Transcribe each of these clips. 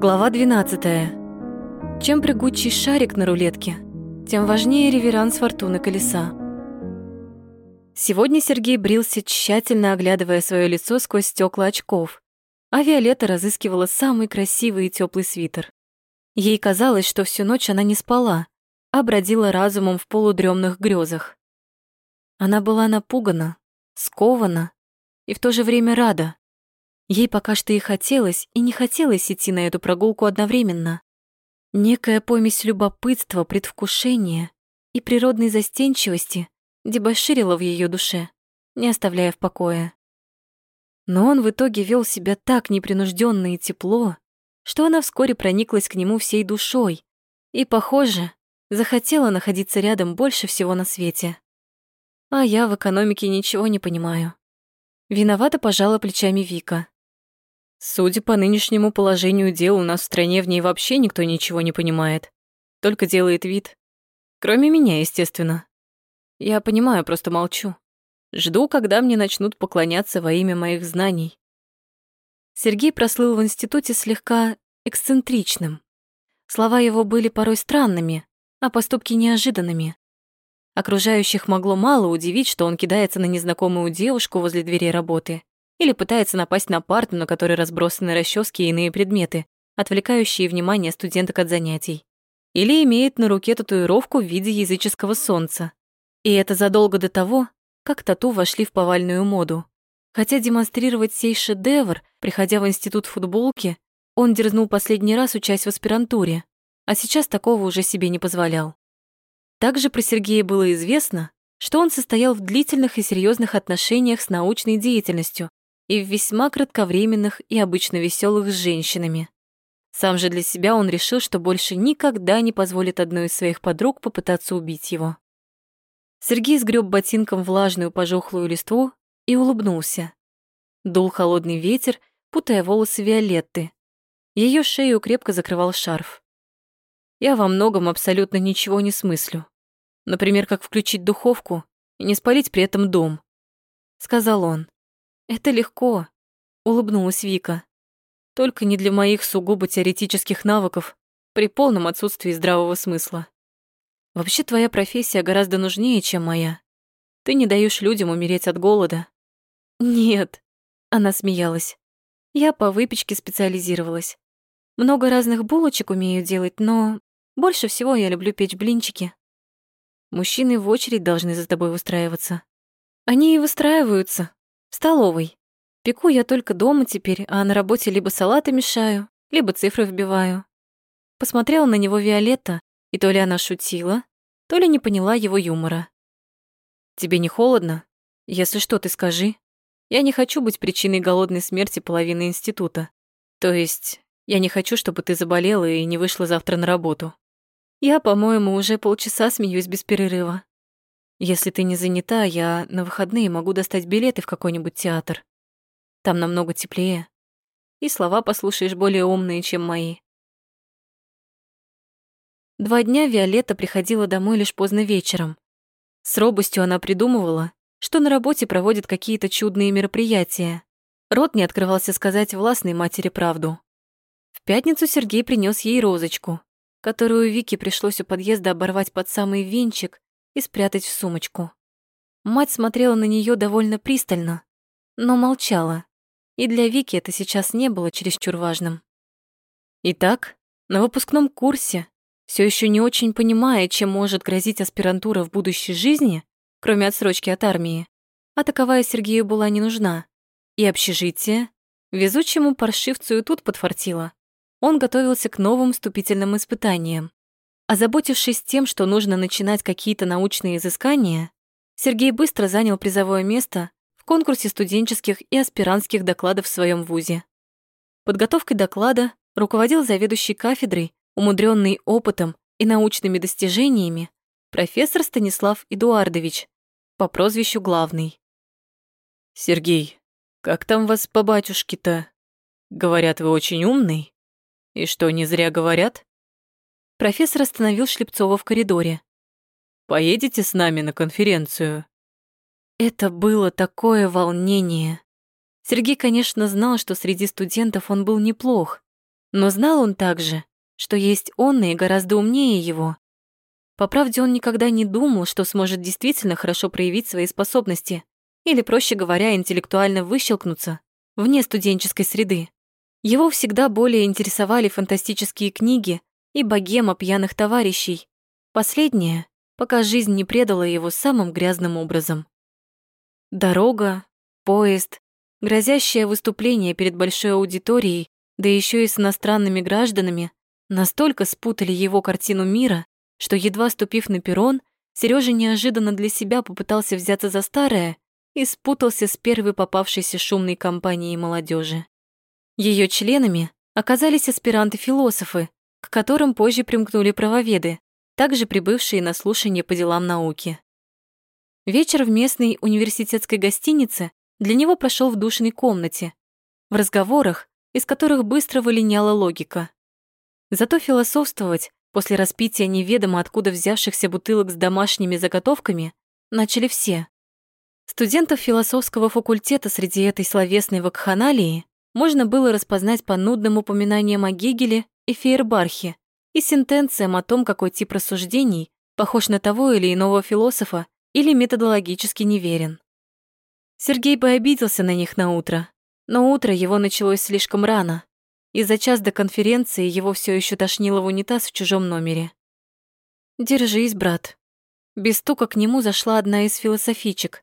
Глава 12. Чем прыгучий шарик на рулетке, тем важнее реверанс фортуны колеса. Сегодня Сергей брился, тщательно оглядывая свое лицо сквозь стекла очков, а Виолетта разыскивала самый красивый и теплый свитер. Ей казалось, что всю ночь она не спала, а бродила разумом в полудремных грезах. Она была напугана, скована и в то же время рада. Ей пока что и хотелось, и не хотелось идти на эту прогулку одновременно. Некая помесь любопытства, предвкушения и природной застенчивости дебоширила в ее душе, не оставляя в покое. Но он в итоге вел себя так непринужденно и тепло, что она вскоре прониклась к нему всей душой и, похоже, захотела находиться рядом больше всего на свете. А я в экономике ничего не понимаю. Виновата пожала плечами Вика. Судя по нынешнему положению дел, у нас в стране в ней вообще никто ничего не понимает. Только делает вид. Кроме меня, естественно. Я понимаю, просто молчу. Жду, когда мне начнут поклоняться во имя моих знаний. Сергей прослыл в институте слегка эксцентричным. Слова его были порой странными, а поступки неожиданными. Окружающих могло мало удивить, что он кидается на незнакомую девушку возле двери работы или пытается напасть на парту, на которой разбросаны расчески и иные предметы, отвлекающие внимание студенток от занятий. Или имеет на руке татуировку в виде языческого солнца. И это задолго до того, как тату вошли в повальную моду. Хотя демонстрировать сей шедевр, приходя в институт футболки, он дерзнул последний раз, учась в аспирантуре, а сейчас такого уже себе не позволял. Также про Сергея было известно, что он состоял в длительных и серьезных отношениях с научной деятельностью, и в весьма кратковременных и обычно веселых с женщинами. Сам же для себя он решил, что больше никогда не позволит одной из своих подруг попытаться убить его. Сергей сгреб ботинком влажную пожухлую листву и улыбнулся. Дул холодный ветер, путая волосы Виолетты. Ее шею крепко закрывал шарф. Я во многом абсолютно ничего не смыслю. Например, как включить духовку и не спалить при этом дом. Сказал он. «Это легко», — улыбнулась Вика. «Только не для моих сугубо теоретических навыков при полном отсутствии здравого смысла. Вообще твоя профессия гораздо нужнее, чем моя. Ты не даешь людям умереть от голода». «Нет», — она смеялась. «Я по выпечке специализировалась. Много разных булочек умею делать, но больше всего я люблю печь блинчики. Мужчины в очередь должны за тобой выстраиваться. Они и выстраиваются, в столовой. Пеку я только дома теперь, а на работе либо салаты мешаю, либо цифры вбиваю. Посмотрела на него Виолетта, и то ли она шутила, то ли не поняла его юмора. «Тебе не холодно? Если что, ты скажи. Я не хочу быть причиной голодной смерти половины института. То есть, я не хочу, чтобы ты заболела и не вышла завтра на работу. Я, по-моему, уже полчаса смеюсь без перерыва. Если ты не занята, я на выходные могу достать билеты в какой-нибудь театр. Там намного теплее. И слова послушаешь более умные, чем мои. Два дня Виолетта приходила домой лишь поздно вечером. С робостью она придумывала, что на работе проводят какие-то чудные мероприятия. Рот не открывался сказать властной матери правду. В пятницу Сергей принес ей розочку, которую Вике пришлось у подъезда оборвать под самый венчик и спрятать в сумочку. Мать смотрела на нее довольно пристально, но молчала, и для Вики это сейчас не было чересчур важным. Итак, на выпускном курсе, все еще не очень понимая, чем может грозить аспирантура в будущей жизни, кроме отсрочки от армии, а таковая Сергею была не нужна, и общежитие, везучему паршивцу и тут подфартило. Он готовился к новым вступительным испытаниям. Озаботившись тем, что нужно начинать какие-то научные изыскания, Сергей быстро занял призовое место в конкурсе студенческих и аспирантских докладов в своем вузе. Подготовкой доклада руководил заведующий кафедрой, умудренный опытом и научными достижениями, профессор Станислав Эдуардович по прозвищу Главный. «Сергей, как там вас по батюшке-то? Говорят, вы очень умный. И что, не зря говорят?» Профессор остановил Шлепцова в коридоре. «Поедете с нами на конференцию?» Это было такое волнение. Сергей, конечно, знал, что среди студентов он был неплох, Но знал он также, что есть он и гораздо умнее его. По правде, он никогда не думал, что сможет действительно хорошо проявить свои способности, или, проще говоря, интеллектуально выщелкнуться вне студенческой среды. Его всегда более интересовали фантастические книги и богема пьяных товарищей. Последнее, пока жизнь не предала его самым грязным образом. Дорога, поезд, грозящее выступление перед большой аудиторией, да еще и с иностранными гражданами, настолько спутали его картину мира, что, едва ступив на перрон, Сережа неожиданно для себя попытался взяться за старое и спутался с первой попавшейся шумной компанией молодежи. Ее членами оказались аспиранты-философы, к которым позже примкнули правоведы, также прибывшие на слушание по делам науки. Вечер в местной университетской гостинице для него прошел в душной комнате, в разговорах, из которых быстро вылиняла логика. Зато философствовать после распития неведомо откуда взявшихся бутылок с домашними заготовками начали все. Студентов философского факультета среди этой словесной вакханалии можно было распознать по нудным упоминаниям о Гегеле и Фейербархе и сентенциям о том, какой тип рассуждений похож на того или иного философа или методологически неверен. Сергей бы обиделся на них на утро, но утро его началось слишком рано, и за час до конференции его все еще тошнило в унитаз в чужом номере. «Держись, брат». Без стука к нему зашла одна из философичек.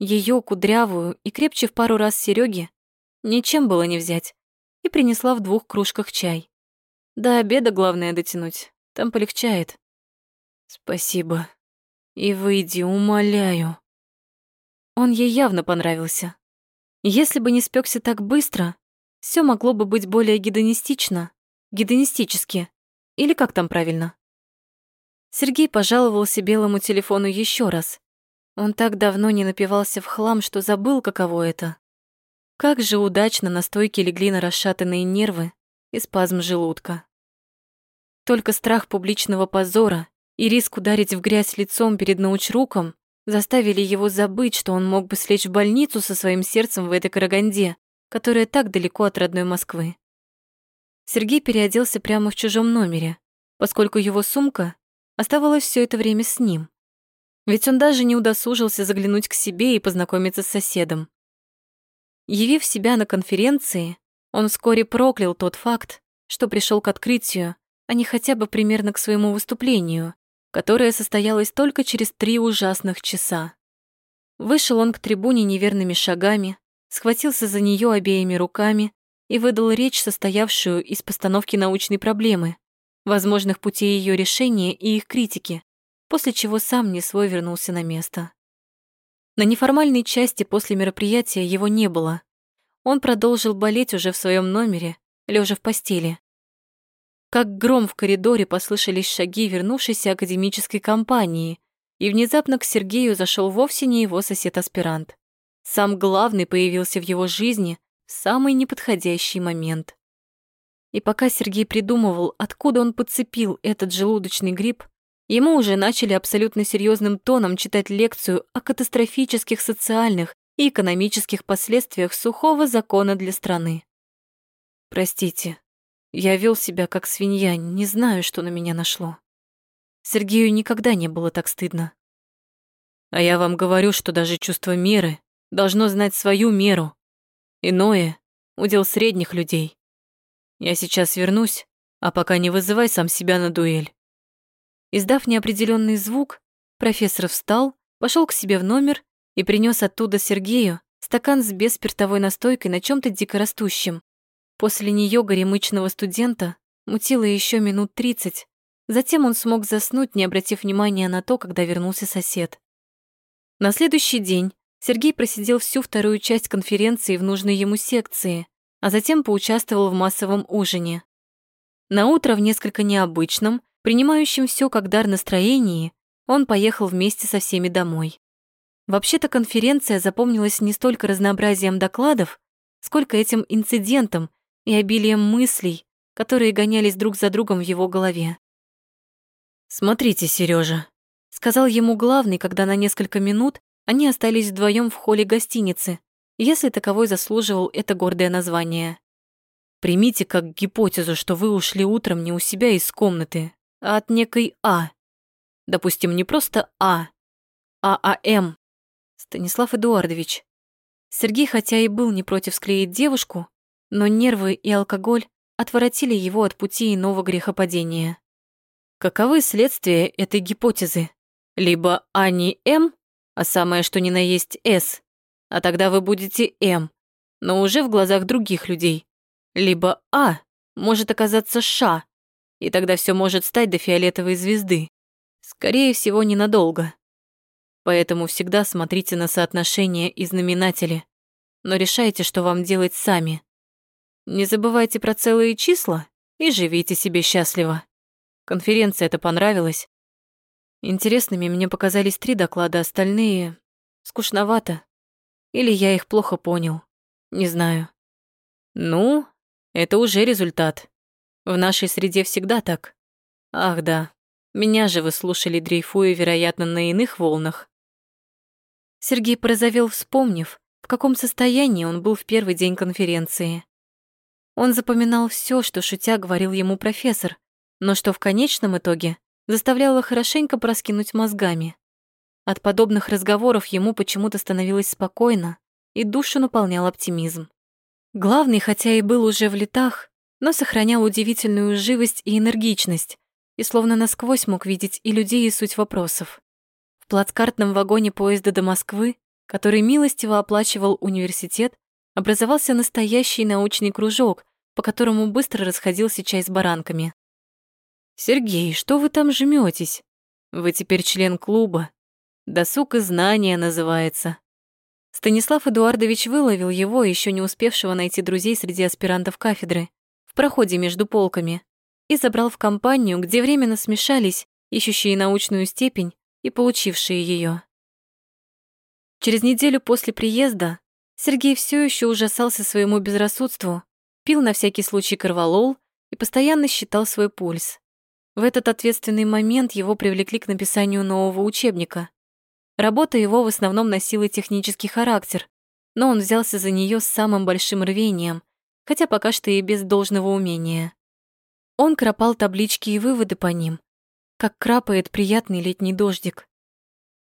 Ее кудрявую и крепче в пару раз Сереги ничем было не взять, и принесла в двух кружках чай. До обеда главное дотянуть, там полегчает. Спасибо. И выйди, умоляю. Он ей явно понравился. Если бы не спекся так быстро, все могло бы быть более гедонистично, гедонистически, или как там правильно. Сергей пожаловался белому телефону еще раз. Он так давно не напивался в хлам, что забыл, каково это. Как же удачно на стойке легли на расшатанные нервы и спазм желудка. Только страх публичного позора и риск ударить в грязь лицом перед научруком заставили его забыть, что он мог бы слечь в больницу со своим сердцем в этой Караганде, которая так далеко от родной Москвы. Сергей переоделся прямо в чужом номере, поскольку его сумка оставалась все это время с ним. Ведь он даже не удосужился заглянуть к себе и познакомиться с соседом. Явив себя на конференции, он вскоре проклял тот факт, что пришел к открытию, а не хотя бы примерно к своему выступлению, которое состоялось только через три ужасных часа. Вышел он к трибуне неверными шагами, схватился за нее обеими руками и выдал речь, состоявшую из постановки научной проблемы, возможных путей ее решения и их критики, после чего сам не свой вернулся на место. На неформальной части после мероприятия его не было. Он продолжил болеть уже в своем номере, лежа в постели. Как гром в коридоре послышались шаги вернувшейся академической компании, и внезапно к Сергею зашел вовсе не его сосед-аспирант. Сам главный появился в его жизни в самый неподходящий момент. И пока Сергей придумывал, откуда он подцепил этот желудочный гриб, ему уже начали абсолютно серьезным тоном читать лекцию о катастрофических социальных и экономических последствиях сухого закона для страны. «Простите, я вел себя как свинья, не знаю, что на меня нашло. Сергею никогда не было так стыдно. А я вам говорю, что даже чувство меры должно знать свою меру. Иное — удел средних людей. Я сейчас вернусь, а пока не вызывай сам себя на дуэль. Издав неопределенный звук, профессор встал, пошел к себе в номер и принес оттуда Сергею стакан с беспиртовой настойкой на чем то дикорастущем. После нее горемычного студента мутило еще минут тридцать. Затем он смог заснуть, не обратив внимания на то, когда вернулся сосед. На следующий день Сергей просидел всю вторую часть конференции в нужной ему секции, а затем поучаствовал в массовом ужине. На утро в несколько необычном, принимающем все как дар настроении, он поехал вместе со всеми домой. Вообще-то конференция запомнилась не столько разнообразием докладов, сколько этим инцидентом, и обилием мыслей, которые гонялись друг за другом в его голове. «Смотрите, Сережа, сказал ему главный, когда на несколько минут они остались вдвоем в холле гостиницы, если таковой заслуживал это гордое название. Примите как гипотезу, что вы ушли утром не у себя из комнаты, а от некой А. Допустим, не просто А, а АМ. Станислав Эдуардович. Сергей, хотя и был не против склеить девушку, но нервы и алкоголь отворотили его от пути иного грехопадения. Каковы следствия этой гипотезы? Либо А не М, а самое что ни на есть С, а тогда вы будете М, но уже в глазах других людей. Либо А может оказаться Ша, и тогда все может стать до фиолетовой звезды. Скорее всего, ненадолго. Поэтому всегда смотрите на соотношения и знаменатели, но решайте, что вам делать сами. Не забывайте про целые числа и живите себе счастливо. Конференция это понравилась. Интересными мне показались три доклада, остальные скучновато. Или я их плохо понял. Не знаю. Ну, это уже результат. В нашей среде всегда так. Ах да, меня же вы слушали, дрейфуя, вероятно, на иных волнах. Сергей порозовел, вспомнив, в каком состоянии он был в первый день конференции. Он запоминал все, что шутя говорил ему профессор, но что в конечном итоге заставляло хорошенько проскинуть мозгами. От подобных разговоров ему почему-то становилось спокойно, и душу наполнял оптимизм. Главный, хотя и был уже в летах, но сохранял удивительную живость и энергичность, и словно насквозь мог видеть и людей, и суть вопросов. В плацкартном вагоне поезда до Москвы, который милостиво оплачивал университет, образовался настоящий научный кружок, по которому быстро расходился чай с баранками. «Сергей, что вы там жмётесь? Вы теперь член клуба. Досуг и знания называется. Станислав Эдуардович выловил его, еще не успевшего найти друзей среди аспирантов кафедры, проходе между полками, и забрал в компанию, где временно смешались ищущие научную степень и получившие ее. Через неделю после приезда Сергей все еще ужасался своему безрассудству, пил на всякий случай корвалол и постоянно считал свой пульс. В этот ответственный момент его привлекли к написанию нового учебника. Работа его в основном носила технический характер, но он взялся за нее с самым большим рвением, хотя пока что и без должного умения. Он кропал таблички и выводы по ним, как крапает приятный летний дождик.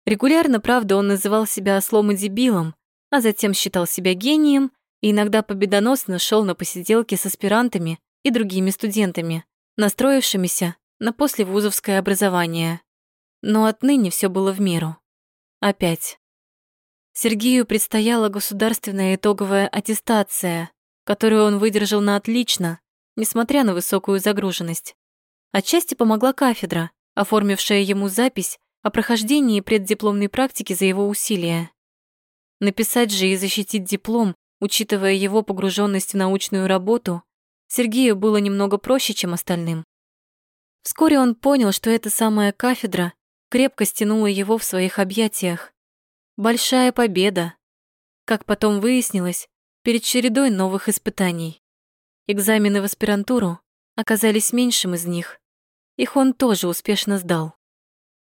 Регулярно, правда, он называл себя ослом и дебилом, а затем считал себя гением и иногда победоносно шел на посиделки с аспирантами и другими студентами, настроившимися на послевузовское образование. Но отныне все было в меру. Опять. Сергею предстояла государственная итоговая аттестация, которую он выдержал на отлично, несмотря на высокую загруженность. Отчасти помогла кафедра, оформившая ему запись о прохождении преддипломной практики за его усилия. Написать же и защитить диплом, учитывая его погруженность в научную работу, Сергею было немного проще, чем остальным. Вскоре он понял, что эта самая кафедра крепко стянула его в своих объятиях. Большая победа. Как потом выяснилось, перед чередой новых испытаний. Экзамены в аспирантуру оказались меньшим из них. Их он тоже успешно сдал.